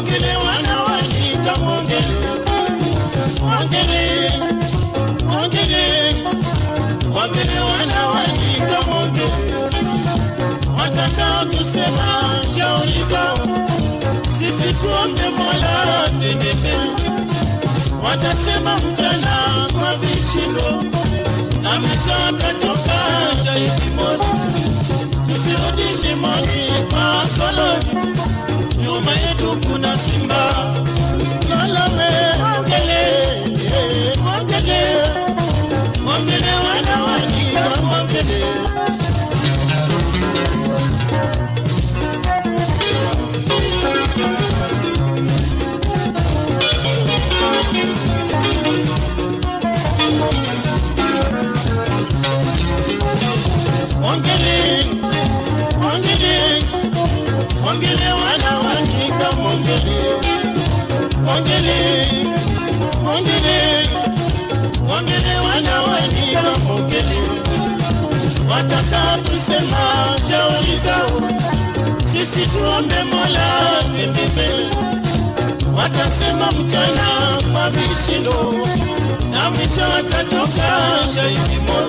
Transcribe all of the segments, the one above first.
mwongele wanawanyika mwongele. Mwongele shauri zao sisi tuombe mola twende watasema mchana kwa vishindo na misho watachoka shahidi wataka tusema shauri zao, sisi tuombe Mola vipipele. watasema mchana kwa vishindo. Na mwisho watachoka moja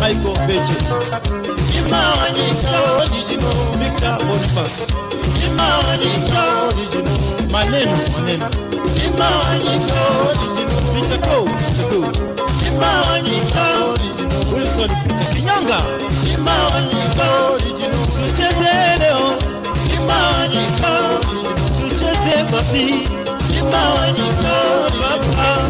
Michael Beche Simba wanyika original Victor Boniface Simba wanyika original Maneno maneno Simba wanyika original Peter Peter Go Simba wanyika original Wilson Peter Kinyanga Simba wanyika original Tucheze leo Simone, oh, Simone, Simone, oh, Simone, Mama, Simone,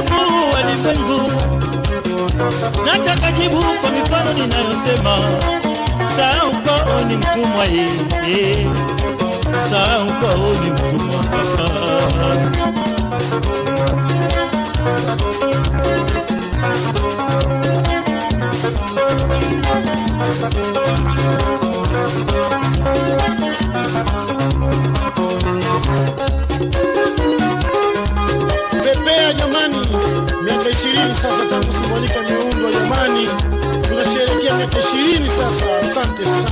jibu walimwengu, nataka jibu kwa mifano ninayosema, Sauko ni mtumwa yeye. Sahau Simbolika miundo jamani, tunasherehekea miaka ishirini sasa. Asante sana.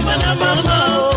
Panama.